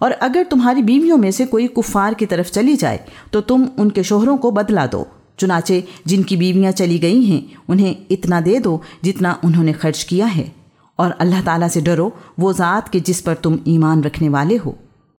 और अगर तुम्हारी बीवियों में से कोई कुफार की तरफ़ चली जाए तो तुम उनके शोहरों को बदला दो। चुनाचे जिनकी बीवियाँ चली गई हैं, उन्हें इतना दे दो जितना उन्होंने खर्च किया है। और अल्लाह ताला से डरो, वो ज़ात के जिस पर तुम ईमान रखने वाले हो।